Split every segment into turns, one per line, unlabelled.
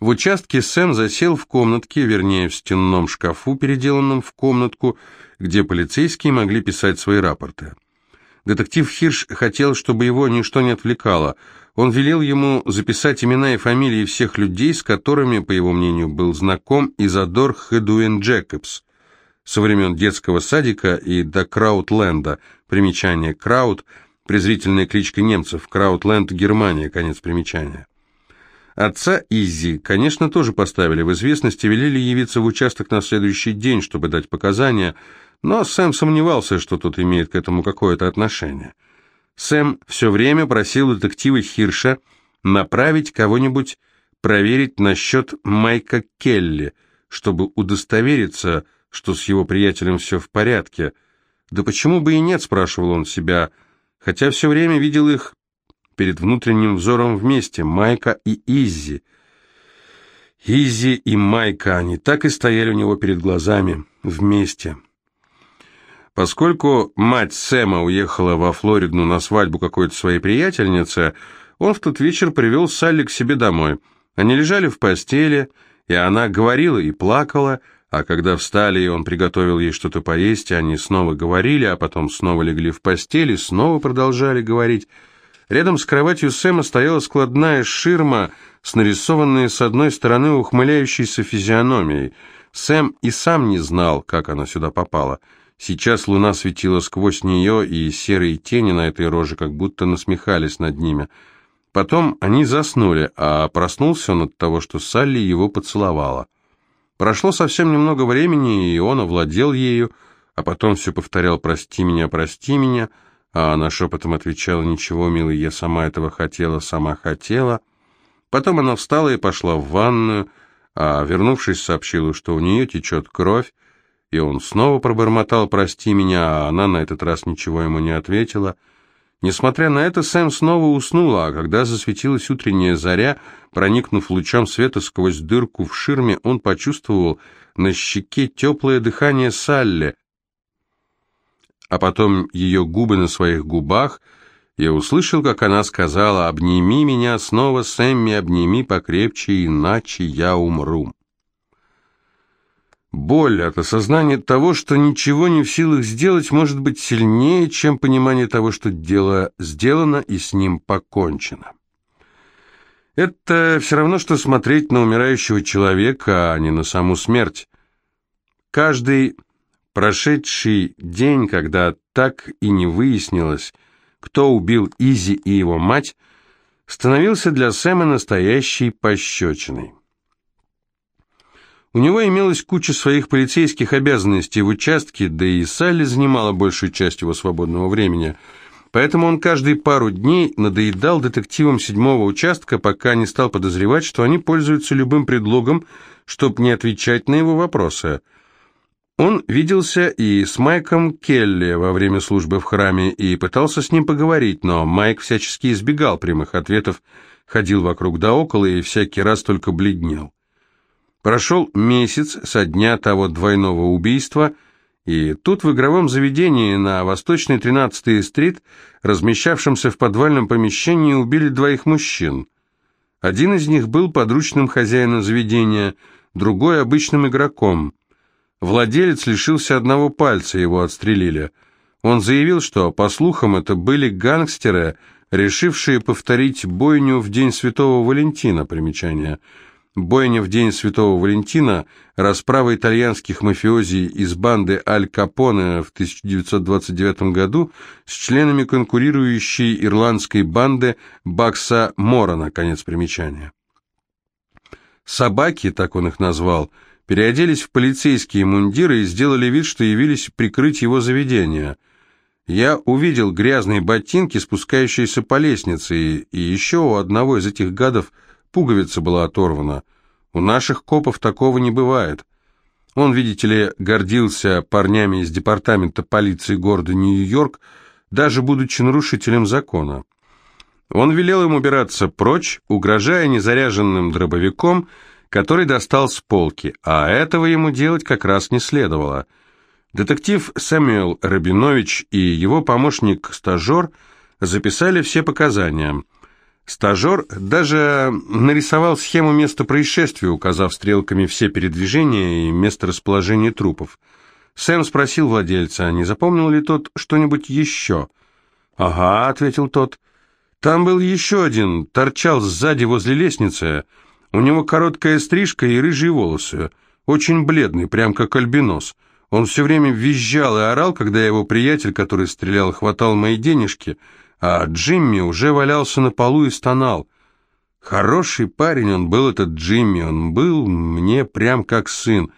В участке Сэм засел в комнатке, вернее, в стенном шкафу, переделанном в комнатку, где полицейские могли писать свои рапорты. Детектив Хирш хотел, чтобы его ничто не отвлекало. Он велел ему записать имена и фамилии всех людей, с которыми, по его мнению, был знаком Изадор Хедуэн Джекобс со времен детского садика и до Краутленда. Примечание «Краут» – презрительная кличка немцев, Краутленд – Германия, конец примечания. Отца Изи, конечно, тоже поставили в известность и велели явиться в участок на следующий день, чтобы дать показания, но Сэм сомневался, что тот имеет к этому какое-то отношение. Сэм все время просил детектива Хирша направить кого-нибудь проверить насчет Майка Келли, чтобы удостовериться, что с его приятелем все в порядке. Да почему бы и нет, спрашивал он себя, хотя все время видел их перед внутренним взором вместе, Майка и Изи. Изи и Майка, они так и стояли у него перед глазами, вместе. Поскольку мать Сэма уехала во Флориду на свадьбу какой-то своей приятельницы, он в тот вечер привел Салли к себе домой. Они лежали в постели, и она говорила и плакала, а когда встали, и он приготовил ей что-то поесть, они снова говорили, а потом снова легли в постели, снова продолжали говорить – Рядом с кроватью Сэма стояла складная ширма с нарисованной с одной стороны ухмыляющейся физиономией. Сэм и сам не знал, как она сюда попала. Сейчас луна светила сквозь нее, и серые тени на этой роже как будто насмехались над ними. Потом они заснули, а проснулся он от того, что Салли его поцеловала. Прошло совсем немного времени, и он овладел ею, а потом все повторял «прости меня, прости меня», а она шепотом отвечала, «Ничего, милый, я сама этого хотела, сама хотела». Потом она встала и пошла в ванную, а, вернувшись, сообщила, что у нее течет кровь, и он снова пробормотал «Прости меня», а она на этот раз ничего ему не ответила. Несмотря на это, Сэм снова уснула, а когда засветилась утренняя заря, проникнув лучом света сквозь дырку в ширме, он почувствовал на щеке теплое дыхание Салли, а потом ее губы на своих губах, я услышал, как она сказала «Обними меня снова, Сэмми, обними покрепче, иначе я умру». Боль от осознания того, что ничего не в силах сделать, может быть сильнее, чем понимание того, что дело сделано и с ним покончено. Это все равно, что смотреть на умирающего человека, а не на саму смерть. Каждый Прошедший день, когда так и не выяснилось, кто убил Изи и его мать, становился для Сэма настоящей пощечиной. У него имелась куча своих полицейских обязанностей в участке, да и Салли занимала большую часть его свободного времени, поэтому он каждые пару дней надоедал детективам седьмого участка, пока не стал подозревать, что они пользуются любым предлогом, чтобы не отвечать на его вопросы – он виделся и с Майком Келли во время службы в храме и пытался с ним поговорить, но Майк всячески избегал прямых ответов, ходил вокруг да около и всякий раз только бледнел. Прошел месяц со дня того двойного убийства, и тут в игровом заведении на Восточной 13-й стрит, размещавшемся в подвальном помещении, убили двоих мужчин. Один из них был подручным хозяина заведения, другой – обычным игроком – Владелец лишился одного пальца, его отстрелили. Он заявил, что, по слухам, это были гангстеры, решившие повторить бойню в День Святого Валентина, примечание. Бойня в День Святого Валентина, расправа итальянских мафиози из банды Аль Капоне в 1929 году с членами конкурирующей ирландской банды Бакса Морона, конец примечания. Собаки, так он их назвал, – переоделись в полицейские мундиры и сделали вид, что явились прикрыть его заведение. Я увидел грязные ботинки, спускающиеся по лестнице, и, еще у одного из этих гадов пуговица была оторвана. У наших копов такого не бывает. Он, видите ли, гордился парнями из департамента полиции города Нью-Йорк, даже будучи нарушителем закона. Он велел им убираться прочь, угрожая незаряженным дробовиком, который достал с полки, а этого ему делать как раз не следовало. Детектив Сэмюэл Рабинович и его помощник-стажер записали все показания. Стажер даже нарисовал схему места происшествия, указав стрелками все передвижения и место расположения трупов. Сэм спросил владельца, не запомнил ли тот что-нибудь еще. «Ага», — ответил тот. «Там был еще один, торчал сзади возле лестницы. У него короткая стрижка и рыжие волосы. Очень бледный, прям как альбинос. Он все время визжал и орал, когда его приятель, который стрелял, хватал мои денежки, а Джимми уже валялся на полу и стонал. Хороший парень он был, этот Джимми, он был мне прям как сын.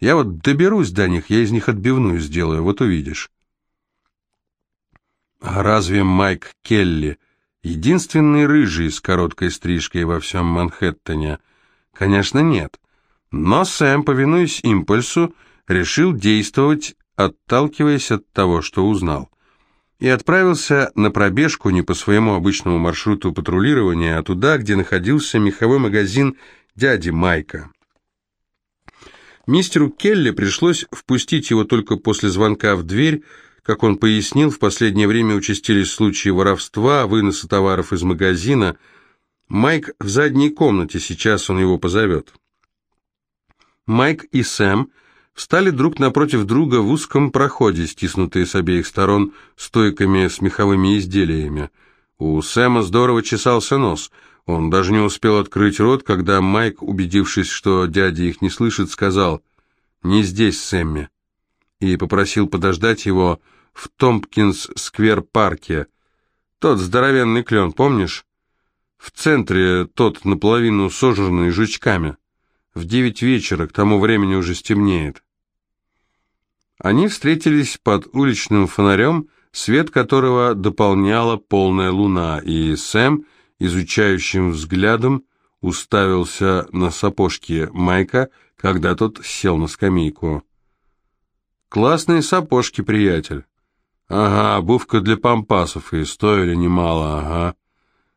Я вот доберусь до них, я из них отбивную сделаю, вот увидишь. А разве Майк Келли единственный рыжий с короткой стрижкой во всем Манхэттене? Конечно, нет. Но Сэм, повинуясь импульсу, решил действовать, отталкиваясь от того, что узнал. И отправился на пробежку не по своему обычному маршруту патрулирования, а туда, где находился меховой магазин дяди Майка. Мистеру Келли пришлось впустить его только после звонка в дверь, как он пояснил, в последнее время участились случаи воровства, выноса товаров из магазина. Майк в задней комнате, сейчас он его позовет. Майк и Сэм встали друг напротив друга в узком проходе, стиснутые с обеих сторон стойками с меховыми изделиями. У Сэма здорово чесался нос – он даже не успел открыть рот, когда Майк, убедившись, что дядя их не слышит, сказал «Не здесь, Сэмми», и попросил подождать его в Томпкинс-сквер-парке. Тот здоровенный клен, помнишь? В центре тот наполовину сожранный жучками. В девять вечера, к тому времени уже стемнеет. Они встретились под уличным фонарем, свет которого дополняла полная луна, и Сэм – изучающим взглядом уставился на сапожки Майка, когда тот сел на скамейку. «Классные сапожки, приятель». «Ага, обувка для пампасов, и стоили немало, ага».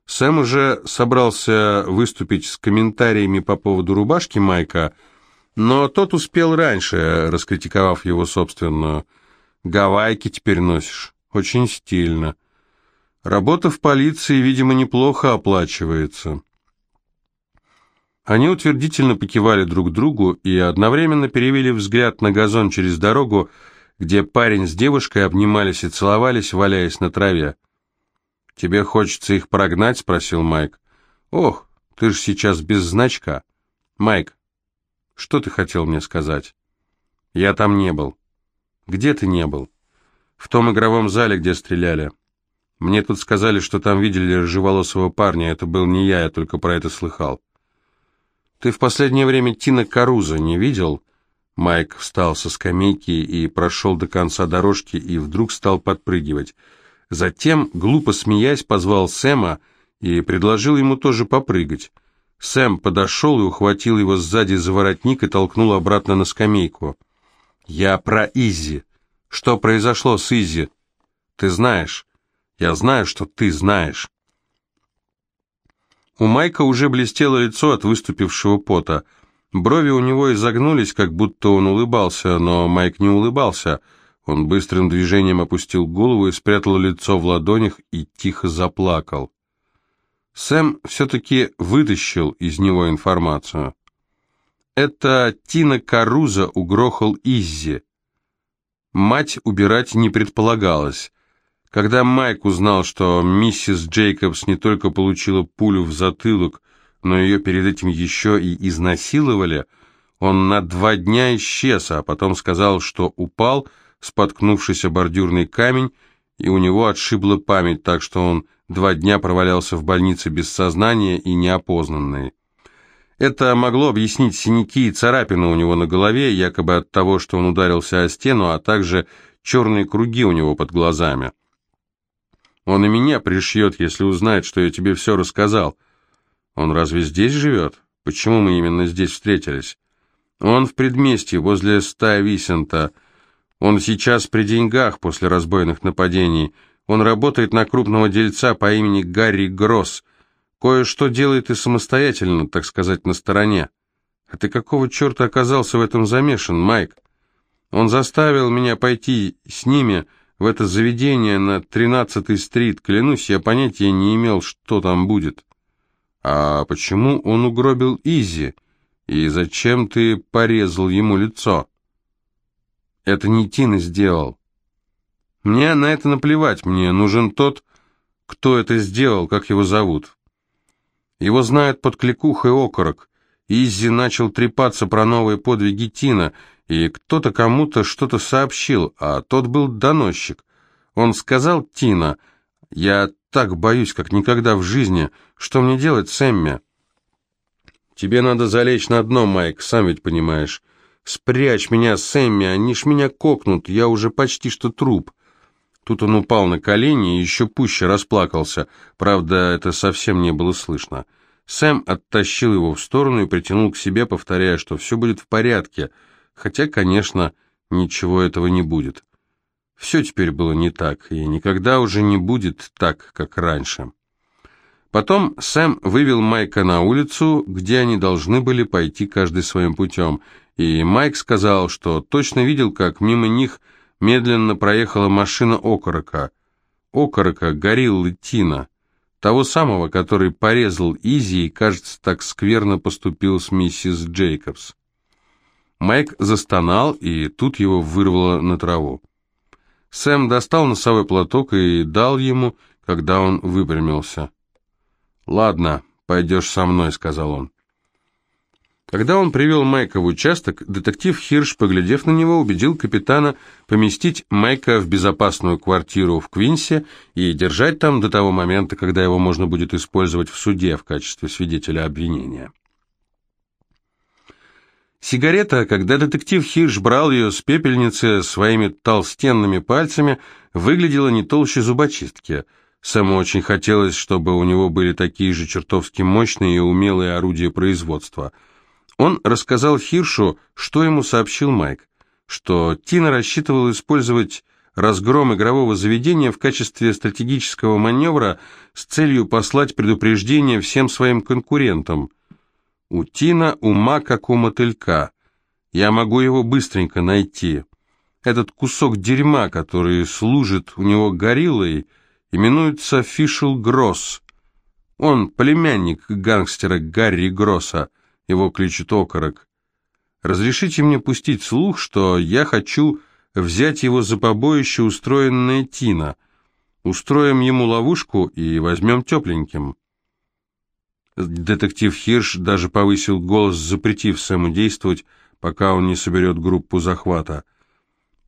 Сэм уже собрался выступить с комментариями по поводу рубашки Майка, но тот успел раньше, раскритиковав его собственную. «Гавайки теперь носишь. Очень стильно». Работа в полиции, видимо, неплохо оплачивается. Они утвердительно покивали друг другу и одновременно перевели взгляд на газон через дорогу, где парень с девушкой обнимались и целовались, валяясь на траве. «Тебе хочется их прогнать?» — спросил Майк. «Ох, ты же сейчас без значка. Майк, что ты хотел мне сказать?» «Я там не был». «Где ты не был?» «В том игровом зале, где стреляли». Мне тут сказали, что там видели рыжеволосого парня. Это был не я, я только про это слыхал. Ты в последнее время Тина Каруза не видел? Майк встал со скамейки и прошел до конца дорожки и вдруг стал подпрыгивать. Затем, глупо смеясь, позвал Сэма и предложил ему тоже попрыгать. Сэм подошел и ухватил его сзади за воротник и толкнул обратно на скамейку. «Я про Изи. Что произошло с Изи? Ты знаешь?» Я знаю, что ты знаешь. У Майка уже блестело лицо от выступившего пота. Брови у него изогнулись, как будто он улыбался, но Майк не улыбался. Он быстрым движением опустил голову и спрятал лицо в ладонях и тихо заплакал. Сэм все-таки вытащил из него информацию. Это Тина Каруза угрохал Иззи. Мать убирать не предполагалось. Когда Майк узнал, что миссис Джейкобс не только получила пулю в затылок, но ее перед этим еще и изнасиловали, он на два дня исчез, а потом сказал, что упал, споткнувшись о бордюрный камень, и у него отшибла память, так что он два дня провалялся в больнице без сознания и неопознанный. Это могло объяснить синяки и царапины у него на голове, якобы от того, что он ударился о стену, а также черные круги у него под глазами. Он и меня пришьет, если узнает, что я тебе все рассказал. Он разве здесь живет? Почему мы именно здесь встретились? Он в предместье, возле ста Висента. Он сейчас при деньгах после разбойных нападений. Он работает на крупного дельца по имени Гарри Гросс. Кое-что делает и самостоятельно, так сказать, на стороне. А ты какого черта оказался в этом замешан, Майк? Он заставил меня пойти с ними в это заведение на 13-й стрит. Клянусь, я понятия не имел, что там будет. «А почему он угробил Изи? И зачем ты порезал ему лицо?» «Это не Тина сделал». «Мне на это наплевать, мне нужен тот, кто это сделал, как его зовут». Его знают под кликухой окорок. Изи начал трепаться про новые подвиги Тина, и кто-то кому-то что-то сообщил, а тот был доносчик. Он сказал Тина, «Я так боюсь, как никогда в жизни. Что мне делать, Сэмми?» «Тебе надо залечь на дно, Майк, сам ведь понимаешь. Спрячь меня, Сэмми, они ж меня кокнут, я уже почти что труп». Тут он упал на колени и еще пуще расплакался. Правда, это совсем не было слышно. Сэм оттащил его в сторону и притянул к себе, повторяя, что все будет в порядке, хотя, конечно, ничего этого не будет. Все теперь было не так, и никогда уже не будет так, как раньше. Потом Сэм вывел Майка на улицу, где они должны были пойти каждый своим путем, и Майк сказал, что точно видел, как мимо них медленно проехала машина окорока. Окорока, гориллы Тина, того самого, который порезал Изи и, кажется, так скверно поступил с миссис Джейкобс. Майк застонал, и тут его вырвало на траву. Сэм достал носовой платок и дал ему, когда он выпрямился. «Ладно, пойдешь со мной», — сказал он. Когда он привел Майка в участок, детектив Хирш, поглядев на него, убедил капитана поместить Майка в безопасную квартиру в Квинсе и держать там до того момента, когда его можно будет использовать в суде в качестве свидетеля обвинения. Сигарета, когда детектив Хирш брал ее с пепельницы своими толстенными пальцами, выглядела не толще зубочистки. Сэму очень хотелось, чтобы у него были такие же чертовски мощные и умелые орудия производства. Он рассказал Хиршу, что ему сообщил Майк, что Тина рассчитывал использовать разгром игрового заведения в качестве стратегического маневра с целью послать предупреждение всем своим конкурентам – у Тина ума, как у мотылька. Я могу его быстренько найти. Этот кусок дерьма, который служит у него гориллой, именуется Фишел Гросс. Он племянник гангстера Гарри Гросса, его кличут Окорок. Разрешите мне пустить слух, что я хочу взять его за побоище, устроенное Тина. Устроим ему ловушку и возьмем тепленьким. Детектив Хирш даже повысил голос, запретив Сэму действовать, пока он не соберет группу захвата.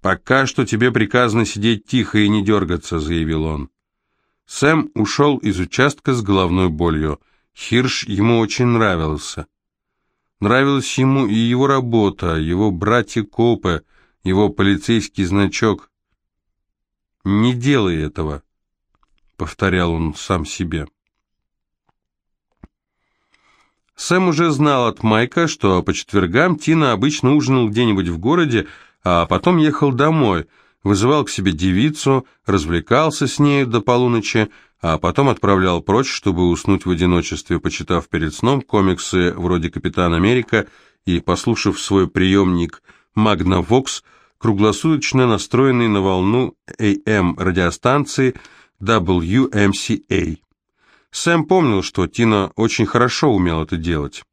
«Пока что тебе приказано сидеть тихо и не дергаться», — заявил он. Сэм ушел из участка с головной болью. Хирш ему очень нравился. Нравилась ему и его работа, его братья-копы, его полицейский значок. «Не делай этого», — повторял он сам себе. Сэм уже знал от Майка, что по четвергам Тина обычно ужинал где-нибудь в городе, а потом ехал домой, вызывал к себе девицу, развлекался с нею до полуночи, а потом отправлял прочь, чтобы уснуть в одиночестве, почитав перед сном комиксы вроде «Капитан Америка» и послушав свой приемник «Магнавокс», круглосуточно настроенный на волну AM радиостанции WMCA. Сэм помнил, что Тина очень хорошо умел это делать.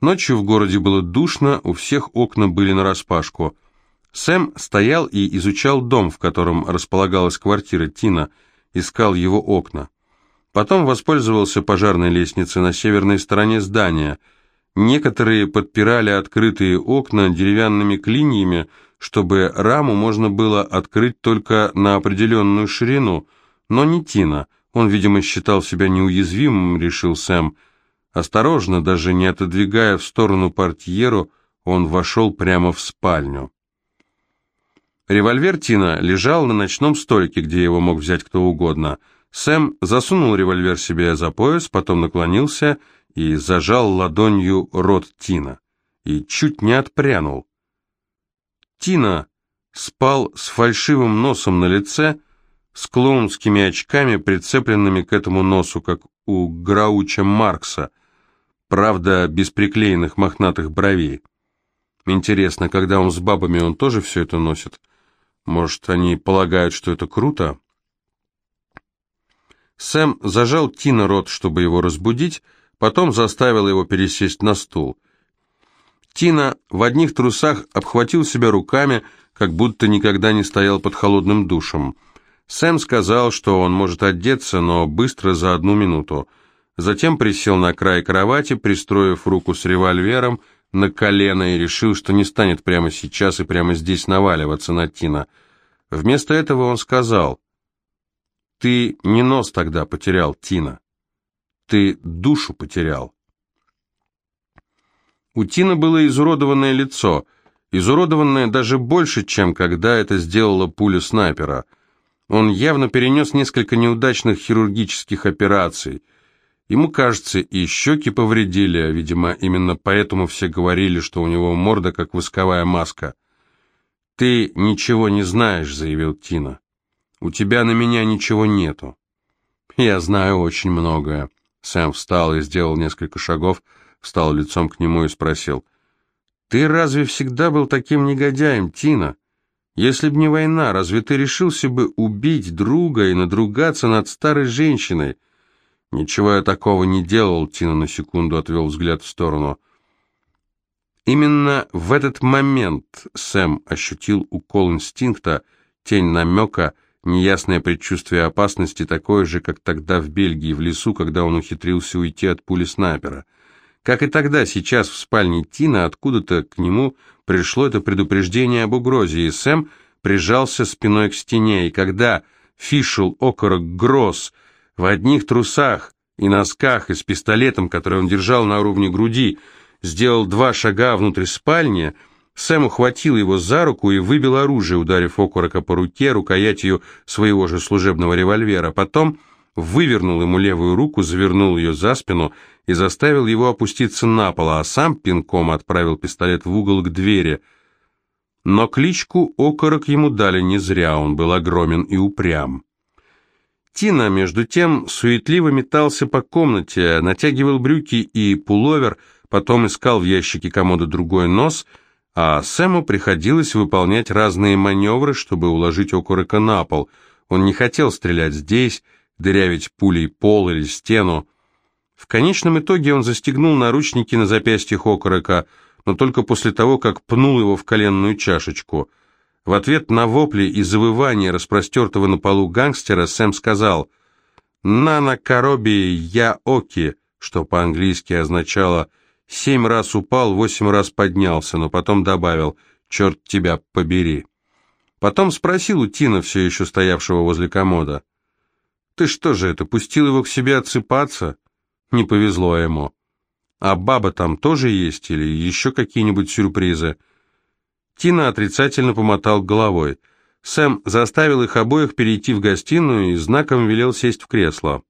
Ночью в городе было душно, у всех окна были нараспашку. Сэм стоял и изучал дом, в котором располагалась квартира Тина, искал его окна. Потом воспользовался пожарной лестницей на северной стороне здания. Некоторые подпирали открытые окна деревянными клиньями, чтобы раму можно было открыть только на определенную ширину, но не Тина – он, видимо, считал себя неуязвимым, решил Сэм. Осторожно, даже не отодвигая в сторону портьеру, он вошел прямо в спальню. Револьвер Тина лежал на ночном столике, где его мог взять кто угодно. Сэм засунул револьвер себе за пояс, потом наклонился и зажал ладонью рот Тина. И чуть не отпрянул. Тина спал с фальшивым носом на лице, с клоунскими очками, прицепленными к этому носу, как у Грауча Маркса, правда, без приклеенных мохнатых бровей. Интересно, когда он с бабами, он тоже все это носит? Может, они полагают, что это круто? Сэм зажал Тина рот, чтобы его разбудить, потом заставил его пересесть на стул. Тина в одних трусах обхватил себя руками, как будто никогда не стоял под холодным душем. Сэм сказал, что он может одеться, но быстро за одну минуту. Затем присел на край кровати, пристроив руку с револьвером на колено и решил, что не станет прямо сейчас и прямо здесь наваливаться на Тина. Вместо этого он сказал, «Ты не нос тогда потерял, Тина. Ты душу потерял». У Тина было изуродованное лицо, изуродованное даже больше, чем когда это сделала пуля снайпера. Он явно перенес несколько неудачных хирургических операций. Ему, кажется, и щеки повредили, а, видимо, именно поэтому все говорили, что у него морда как восковая маска. «Ты ничего не знаешь», — заявил Тина. «У тебя на меня ничего нету». «Я знаю очень многое». Сэм встал и сделал несколько шагов, — встал лицом к нему и спросил. «Ты разве всегда был таким негодяем, Тина? Если б не война, разве ты решился бы убить друга и надругаться над старой женщиной?» «Ничего я такого не делал», — Тина на секунду отвел взгляд в сторону. Именно в этот момент Сэм ощутил укол инстинкта, тень намека, неясное предчувствие опасности, такое же, как тогда в Бельгии, в лесу, когда он ухитрился уйти от пули снайпера — как и тогда, сейчас в спальне Тина откуда-то к нему пришло это предупреждение об угрозе, и Сэм прижался спиной к стене, и когда Фишел окорок Гросс в одних трусах и носках и с пистолетом, который он держал на уровне груди, сделал два шага внутрь спальни, Сэм ухватил его за руку и выбил оружие, ударив окорока по руке рукоятью своего же служебного револьвера. Потом вывернул ему левую руку, завернул ее за спину и заставил его опуститься на пол, а сам пинком отправил пистолет в угол к двери. Но кличку «Окорок» ему дали не зря, он был огромен и упрям. Тина, между тем, суетливо метался по комнате, натягивал брюки и пуловер, потом искал в ящике комода другой нос, а Сэму приходилось выполнять разные маневры, чтобы уложить окорока на пол. Он не хотел стрелять здесь, дырявить пулей пол или стену. В конечном итоге он застегнул наручники на запястьях окорока, но только после того, как пнул его в коленную чашечку. В ответ на вопли и завывания распростертого на полу гангстера Сэм сказал «Нана Кароби я Оки», что по-английски означало «семь раз упал, восемь раз поднялся», но потом добавил «черт тебя побери». Потом спросил у Тина, все еще стоявшего возле комода, «Ты что же это, пустил его к себе отсыпаться?» Не повезло ему. А баба там тоже есть или еще какие-нибудь сюрпризы? Тина отрицательно помотал головой. Сэм заставил их обоих перейти в гостиную и знаком велел сесть в кресло.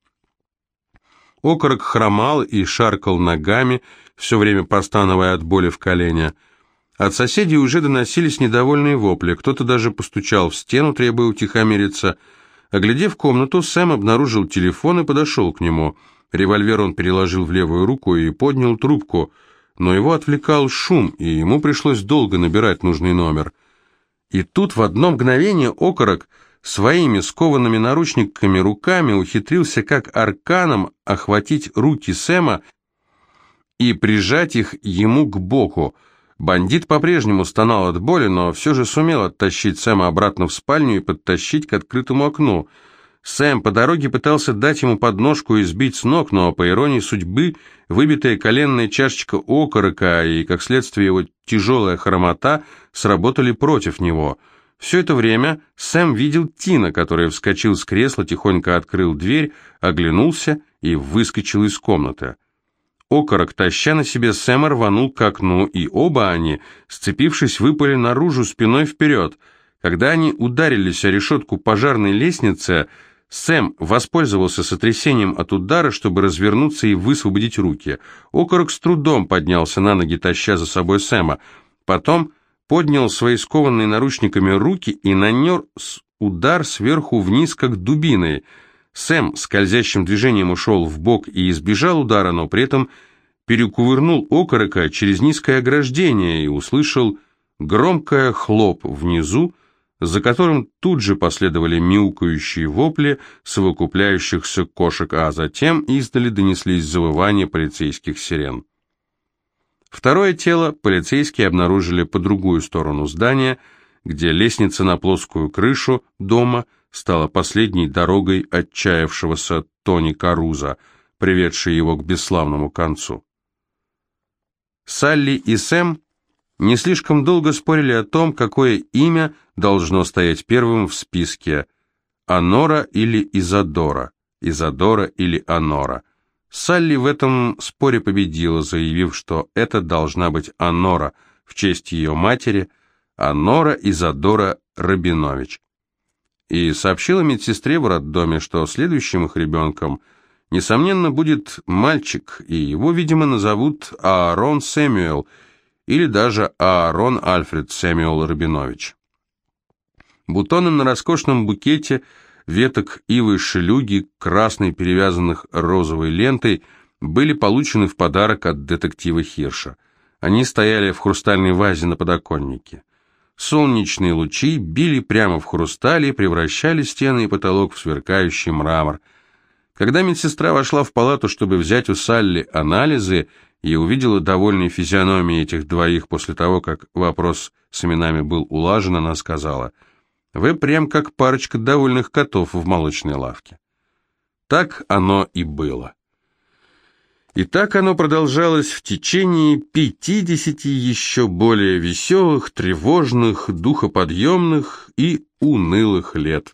Окорок хромал и шаркал ногами, все время постановая от боли в колене. От соседей уже доносились недовольные вопли, кто-то даже постучал в стену, требуя утихомириться. Оглядев комнату, Сэм обнаружил телефон и подошел к нему – Револьвер он переложил в левую руку и поднял трубку, но его отвлекал шум, и ему пришлось долго набирать нужный номер. И тут в одно мгновение окорок своими скованными наручниками руками ухитрился как арканом охватить руки Сэма и прижать их ему к боку. Бандит по-прежнему стонал от боли, но все же сумел оттащить Сэма обратно в спальню и подтащить к открытому окну – Сэм по дороге пытался дать ему подножку и сбить с ног, но, по иронии судьбы, выбитая коленная чашечка окорока и, как следствие, его тяжелая хромота сработали против него. Все это время Сэм видел Тина, который вскочил с кресла, тихонько открыл дверь, оглянулся и выскочил из комнаты. Окорок, таща на себе Сэма, рванул к окну, и оба они, сцепившись, выпали наружу спиной вперед. Когда они ударились о решетку пожарной лестницы, Сэм воспользовался сотрясением от удара, чтобы развернуться и высвободить руки. Окорок с трудом поднялся на ноги, таща за собой Сэма. Потом поднял свои скованные наручниками руки и нанес удар сверху вниз, как дубиной. Сэм скользящим движением ушел в бок и избежал удара, но при этом перекувырнул окорока через низкое ограждение и услышал громкое хлоп внизу, за которым тут же последовали мяукающие вопли совокупляющихся кошек, а затем издали донеслись завывания полицейских сирен. Второе тело полицейские обнаружили по другую сторону здания, где лестница на плоскую крышу дома стала последней дорогой отчаявшегося Тони Каруза, приведшей его к бесславному концу. Салли и Сэм не слишком долго спорили о том, какое имя должно стоять первым в списке – Анора или Изадора, Изадора или Анора. Салли в этом споре победила, заявив, что это должна быть Анора в честь ее матери, Анора Изадора Рабинович. И сообщила медсестре в роддоме, что следующим их ребенком, несомненно, будет мальчик, и его, видимо, назовут Аарон Сэмюэл – или даже Аарон Альфред Сэмюэл Рабинович. Бутоны на роскошном букете веток ивы шелюги, красной перевязанных розовой лентой, были получены в подарок от детектива Хирша. Они стояли в хрустальной вазе на подоконнике. Солнечные лучи били прямо в хрусталь и превращали стены и потолок в сверкающий мрамор. Когда медсестра вошла в палату, чтобы взять у Салли анализы, и увидела довольные физиономии этих двоих после того, как вопрос с именами был улажен, она сказала, «Вы прям как парочка довольных котов в молочной лавке». Так оно и было. И так оно продолжалось в течение пятидесяти еще более веселых, тревожных, духоподъемных и унылых лет.